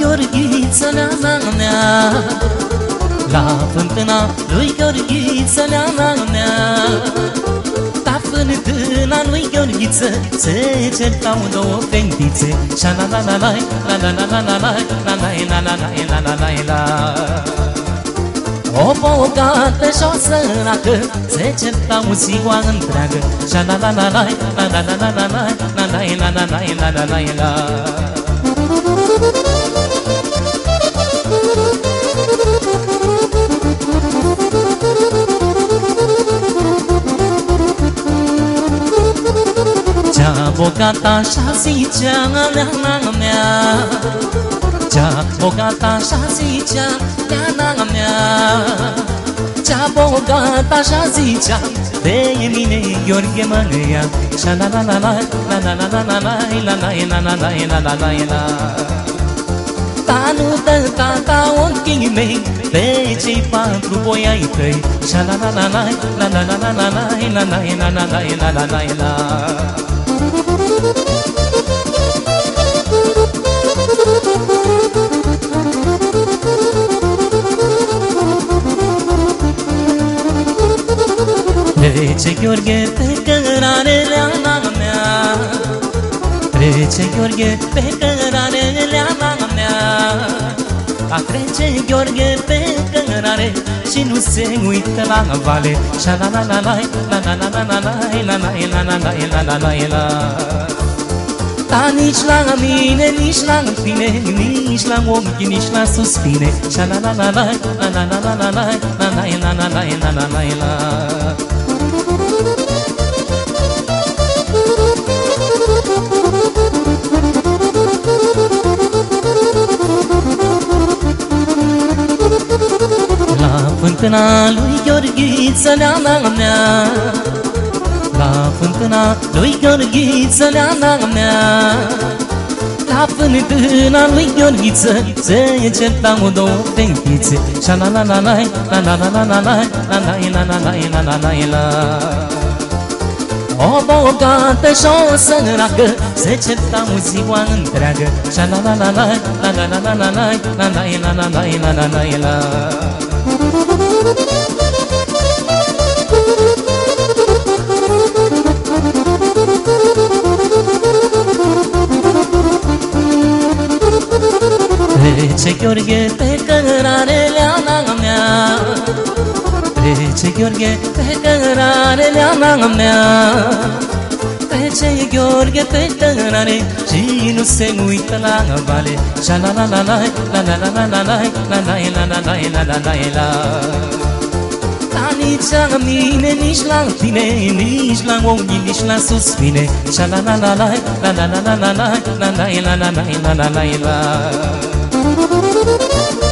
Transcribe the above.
Gheorghiță, leana mea La fântâna lui Gheorghiță, leana mea La fântâna lui Gheorghiță Se certau două fetițe Șa la la la la la la la la la la la la la la la la la o bogată și o săracă Se certau ziua întreagă Șa la la la la la la la la la la la la la la la la la la Cea bogată așa zicea leana mea. Cea bogată așa zicea leana mea Cea bogată așa zicea de mine Gheorghe Mănăia Și la la la la la la la la la la la la la la la la la la Ta nu dă tata ochii mei Pe cei patru boi ai tăi Și la la la la la la la la la la la la la la la la la la Trece Gheorghe pe cărarele ana mea Trece Gheorghe pe cărarele ana mea A trece Gheorghe pe cărare Și nu se uită la vale Și la la la la la la la la la la la la la la la la la la Da nici la mine, nici la tine Nici la ochi, nici la suspine Și la la la la la la la la la la la la la la la la la La fântâna lui Gheorghiță, leana mea La fântâna lui Gheorghiță, leana mea La fântâna lui Gheorghiță Se certau două fetițe Și la la la la la la la la la la la la la la la la la la o bogată și o săracă Se certau ziua întreagă Și la la la la la la la la la la la la la la la la la la Trece Gheorghe pe cărarele ana mea Trece Gheorghe pe cărarele ana mea Trece Gheorghe pe cărare Și nu se uită la vale Și la la la la la la la la la la la la la la la la la la Da nici la mine, nici la tine Nici la ochi, nici la suspine Și la la la la la la la la la la la la la la la la la la la Thank you.